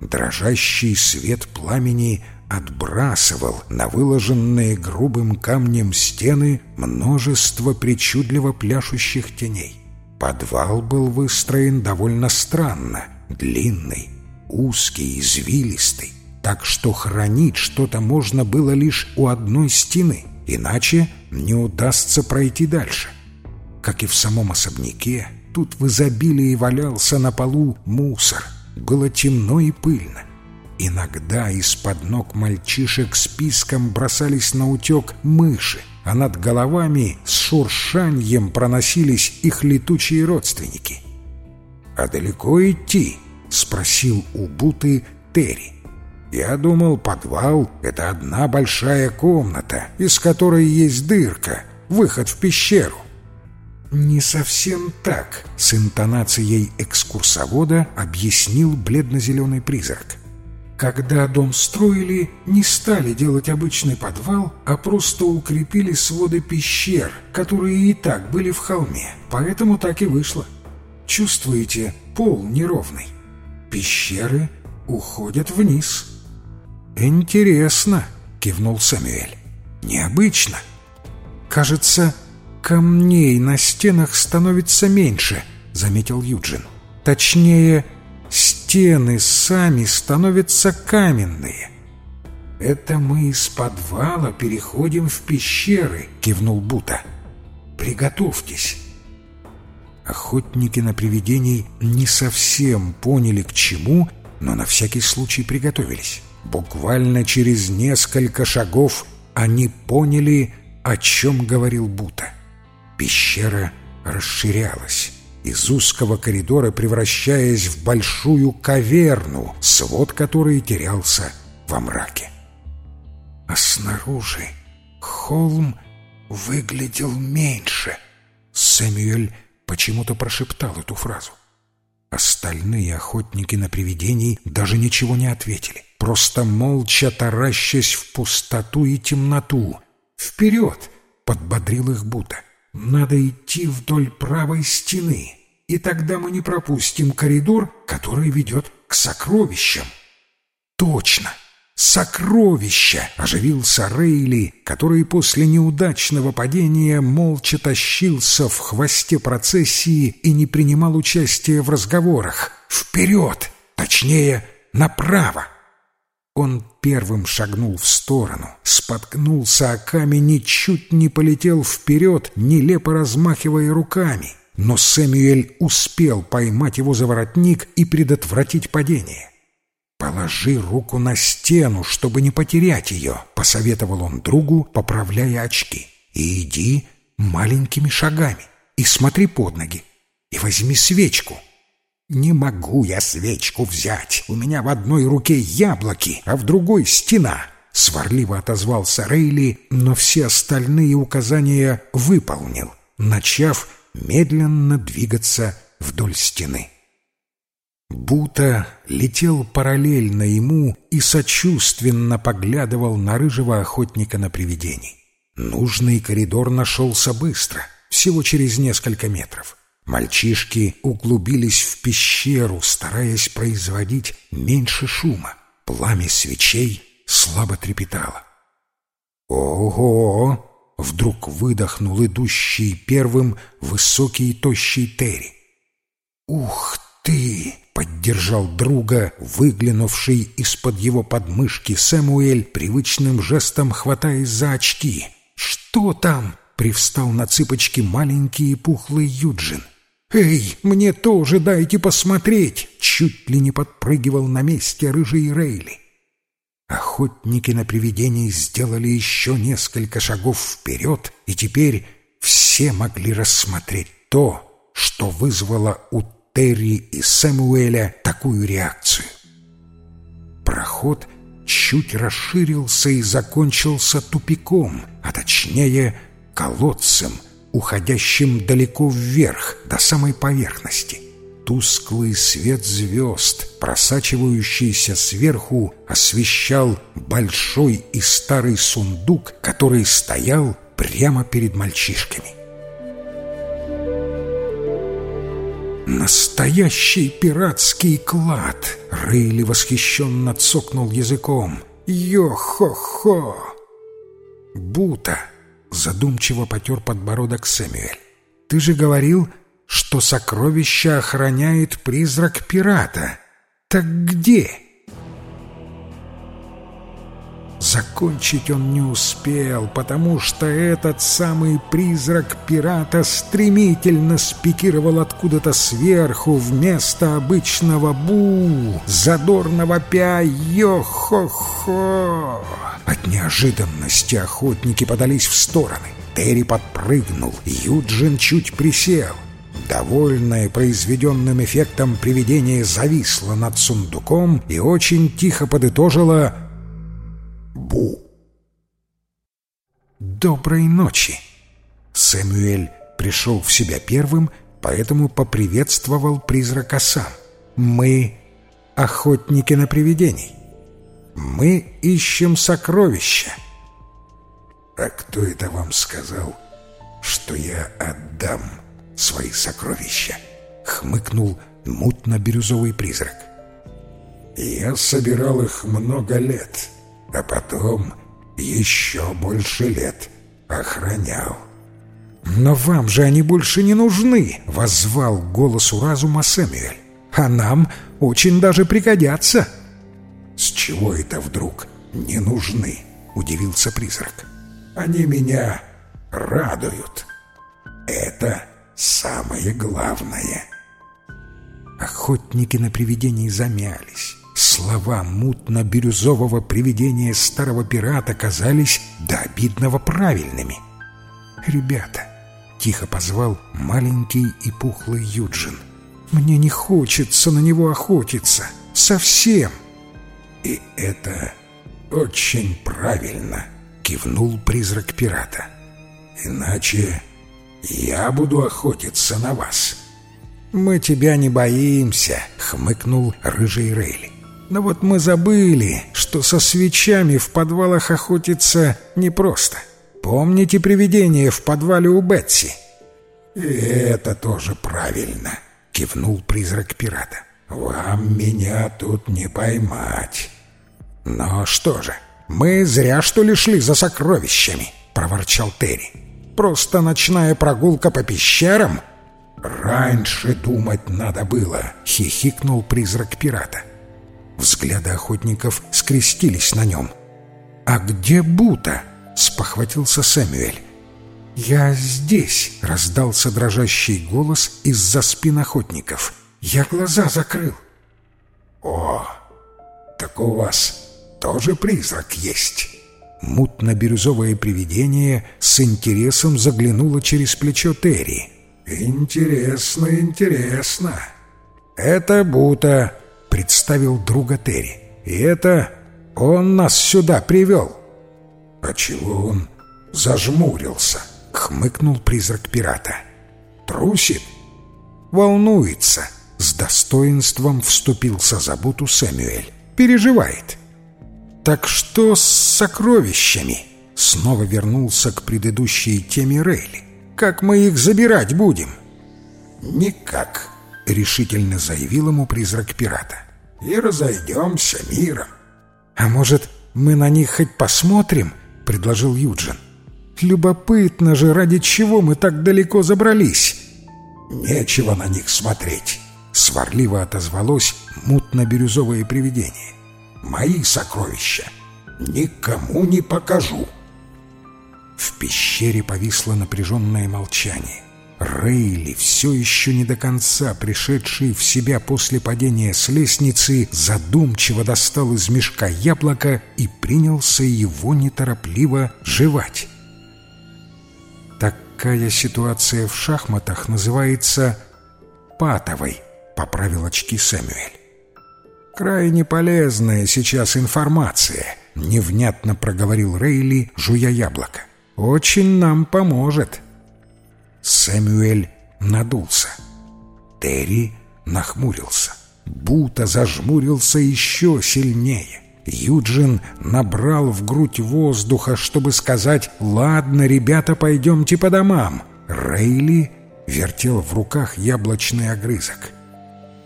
Дрожащий свет пламени отбрасывал на выложенные грубым камнем стены множество причудливо пляшущих теней. Подвал был выстроен довольно странно, длинный, узкий, извилистый, так что хранить что-то можно было лишь у одной стены, иначе не удастся пройти дальше. Как и в самом особняке, тут в изобилии валялся на полу мусор, было темно и пыльно. Иногда из-под ног мальчишек списком бросались на утек мыши, а над головами с шуршаньем проносились их летучие родственники. «А далеко идти?» — спросил у Буты Терри. «Я думал, подвал — это одна большая комната, из которой есть дырка, выход в пещеру». «Не совсем так», — с интонацией экскурсовода объяснил бледно-зеленый призрак. Когда дом строили, не стали делать обычный подвал, а просто укрепили своды пещер, которые и так были в холме. Поэтому так и вышло. Чувствуете, пол неровный. Пещеры уходят вниз. «Интересно», — кивнул Самюэль. «Необычно. Кажется, камней на стенах становится меньше», — заметил Юджин. «Точнее, стены сами становятся каменные. «Это мы из подвала переходим в пещеры», — кивнул Бута. «Приготовьтесь». Охотники на привидений не совсем поняли к чему, но на всякий случай приготовились. Буквально через несколько шагов они поняли, о чем говорил Бута. Пещера расширялась из узкого коридора превращаясь в большую каверну, свод которой терялся во мраке. А снаружи холм выглядел меньше. Сэмюэль почему-то прошептал эту фразу. Остальные охотники на привидений даже ничего не ответили, просто молча таращась в пустоту и темноту. «Вперед!» — подбодрил их Бута. Надо идти вдоль правой стены, и тогда мы не пропустим коридор, который ведет к сокровищам. Точно! «Сокровища!» — оживился Рейли, который после неудачного падения молча тащился в хвосте процессии и не принимал участия в разговорах. «Вперед! Точнее, направо!» Он первым шагнул в сторону, споткнулся о камень и чуть не полетел вперед, нелепо размахивая руками. Но Сэмюэль успел поймать его за воротник и предотвратить падение. «Положи руку на стену, чтобы не потерять ее», — посоветовал он другу, поправляя очки. «И иди маленькими шагами, и смотри под ноги, и возьми свечку». «Не могу я свечку взять. У меня в одной руке яблоки, а в другой — стена», — сварливо отозвался Рейли, но все остальные указания выполнил, начав медленно двигаться вдоль стены. Бута летел параллельно ему и сочувственно поглядывал на рыжего охотника на привидений. Нужный коридор нашелся быстро, всего через несколько метров. Мальчишки углубились в пещеру, стараясь производить меньше шума. Пламя свечей слабо трепетало. «Ого!» — вдруг выдохнул идущий первым высокий и тощий Терри. «Ух ты!» — поддержал друга, выглянувший из-под его подмышки Сэмуэль, привычным жестом хватаясь за очки. «Что там?» — привстал на цыпочки маленький и пухлый Юджин. «Эй, мне тоже дайте посмотреть!» — чуть ли не подпрыгивал на месте рыжий Рейли. Охотники на привидений сделали еще несколько шагов вперед, и теперь все могли рассмотреть то, что вызвало у Терри и Сэмуэля такую реакцию. Проход чуть расширился и закончился тупиком, а точнее колодцем, уходящим далеко вверх, до самой поверхности. Тусклый свет звезд, просачивающийся сверху, освещал большой и старый сундук, который стоял прямо перед мальчишками. «Настоящий пиратский клад!» — Рейли восхищенно цокнул языком. «Йо-хо-хо!» «Бута!» — задумчиво потер подбородок Сэмюэль. «Ты же говорил, что сокровище охраняет призрак пирата. Так где?» Закончить он не успел, потому что этот самый призрак пирата стремительно спикировал откуда-то сверху вместо обычного «бу», задорного пя «йо-хо-хо». От неожиданности охотники подались в стороны. Терри подпрыгнул, Юджин чуть присел. Довольное произведенным эффектом привидение зависло над сундуком и очень тихо подытожило Бу. Доброй ночи. Сэмюэль пришел в себя первым, поэтому поприветствовал призрака сам. Мы охотники на привидений. Мы ищем сокровища. А кто это вам сказал, что я отдам свои сокровища? Хмыкнул мутно-бирюзовый призрак. Я собирал их много лет а потом еще больше лет охранял. «Но вам же они больше не нужны!» — воззвал голосу разума Сэмюэль. «А нам очень даже пригодятся!» «С чего это вдруг не нужны?» — удивился призрак. «Они меня радуют. Это самое главное». Охотники на привидений замялись. Слова мутно-бирюзового привидения старого пирата казались до обидного правильными. «Ребята», — тихо позвал маленький и пухлый Юджин, — «мне не хочется на него охотиться. Совсем». «И это очень правильно», — кивнул призрак пирата. «Иначе я буду охотиться на вас». «Мы тебя не боимся», — хмыкнул рыжий Рейли. Но вот мы забыли, что со свечами в подвалах охотиться непросто. Помните привидение в подвале у Бетси? «И это тоже правильно», — кивнул призрак пирата. «Вам меня тут не поймать». «Но что же, мы зря что ли шли за сокровищами?» — проворчал Терри. «Просто ночная прогулка по пещерам?» «Раньше думать надо было», — хихикнул призрак пирата. Взгляды охотников скрестились на нем. «А где Бута?» — спохватился Сэмюэль. «Я здесь!» — раздался дрожащий голос из-за спин охотников. «Я глаза закрыл!» «О, так у вас тоже призрак есть?» Мутно-бирюзовое привидение с интересом заглянуло через плечо Терри. «Интересно, интересно». «Это Бута», — представил друга Терри. «И это он нас сюда привел». «А чего он зажмурился?» — хмыкнул призрак пирата. «Трусит?» «Волнуется», — с достоинством вступился за Буту Сэмюэль. «Переживает». «Так что с сокровищами?» Снова вернулся к предыдущей теме Рейли. «Как мы их забирать будем?» «Никак», — решительно заявил ему призрак пирата. «И разойдемся миром». «А может, мы на них хоть посмотрим?» — предложил Юджин. «Любопытно же, ради чего мы так далеко забрались?» «Нечего на них смотреть», — сварливо отозвалось мутно-бирюзовое привидение мои сокровища никому не покажу. В пещере повисло напряженное молчание. Рейли, все еще не до конца пришедший в себя после падения с лестницы, задумчиво достал из мешка яблоко и принялся его неторопливо жевать. Такая ситуация в шахматах называется «патовой», — поправил очки Сэмюэль. «Крайне полезная сейчас информация», — невнятно проговорил Рейли, жуя яблоко. «Очень нам поможет». Сэмюэль надулся. Терри нахмурился. Бута зажмурился еще сильнее. Юджин набрал в грудь воздуха, чтобы сказать «Ладно, ребята, пойдемте по домам». Рейли вертел в руках яблочный огрызок.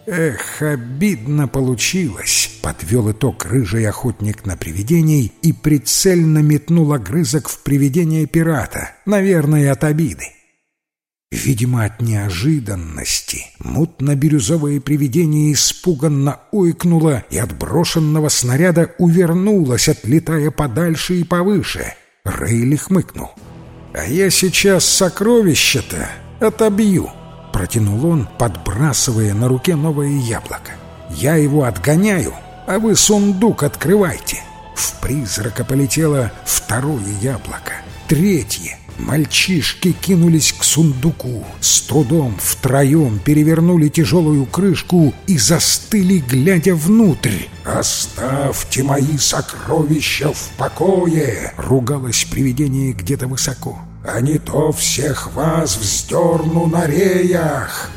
«Эх, обидно получилось!» — подвел итог рыжий охотник на привидений и прицельно метнул огрызок в привидение пирата, наверное, от обиды. Видимо, от неожиданности мутно-бирюзовое привидение испуганно ойкнуло и от брошенного снаряда увернулось, отлетая подальше и повыше. Рейли хмыкнул. «А я сейчас сокровище-то отобью!» Протянул он, подбрасывая на руке новое яблоко. «Я его отгоняю, а вы сундук открывайте». В призрака полетело второе яблоко, третье. Мальчишки кинулись к сундуку, с трудом втроем перевернули тяжелую крышку и застыли, глядя внутрь. «Оставьте мои сокровища в покое!» — ругалось привидение где-то высоко а не то всех вас вздерну на реях!»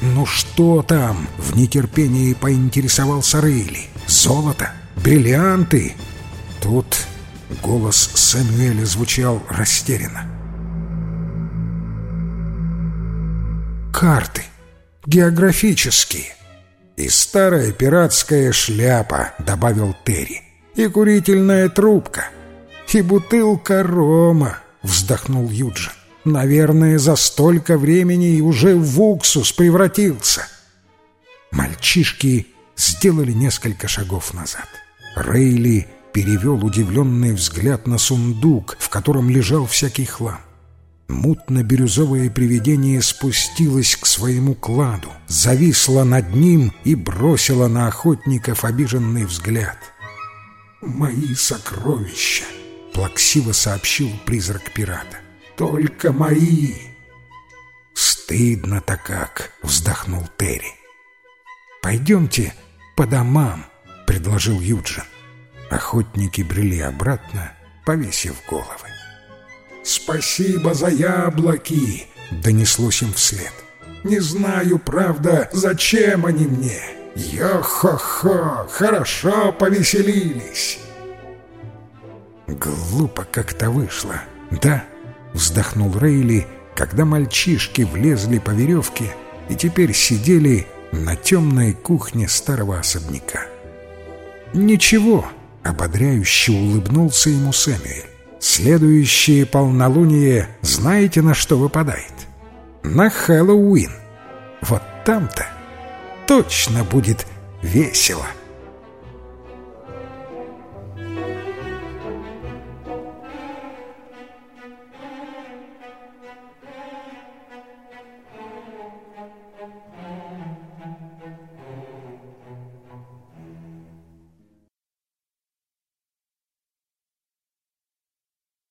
«Ну что там?» — в нетерпении поинтересовался Рейли. «Золото? Бриллианты?» Тут голос Сэмюэля звучал растерянно. «Карты. Географические. И старая пиратская шляпа», — добавил Терри. «И курительная трубка. И бутылка рома» вздохнул Юджин. «Наверное, за столько времени и уже в уксус превратился». Мальчишки сделали несколько шагов назад. Рейли перевел удивленный взгляд на сундук, в котором лежал всякий хлам. Мутно-бирюзовое привидение спустилось к своему кладу, зависло над ним и бросило на охотников обиженный взгляд. «Мои сокровища!» Плаксиво сообщил призрак пирата. «Только мои!» «Стыдно-то как!» — вздохнул Терри. «Пойдемте по домам», — предложил Юджин. Охотники брели обратно, повесив головы. «Спасибо за яблоки!» — донеслось им вслед. «Не знаю, правда, зачем они мне. Йо-хо-хо, хорошо повеселились!» Глупо как-то вышло, да? Вздохнул Рейли, когда мальчишки влезли по веревке и теперь сидели на темной кухне старого особняка. «Ничего», — ободряюще улыбнулся ему Сэмюэль. «Следующее полнолуние знаете, на что выпадает? На Хэллоуин. Вот там-то точно будет весело».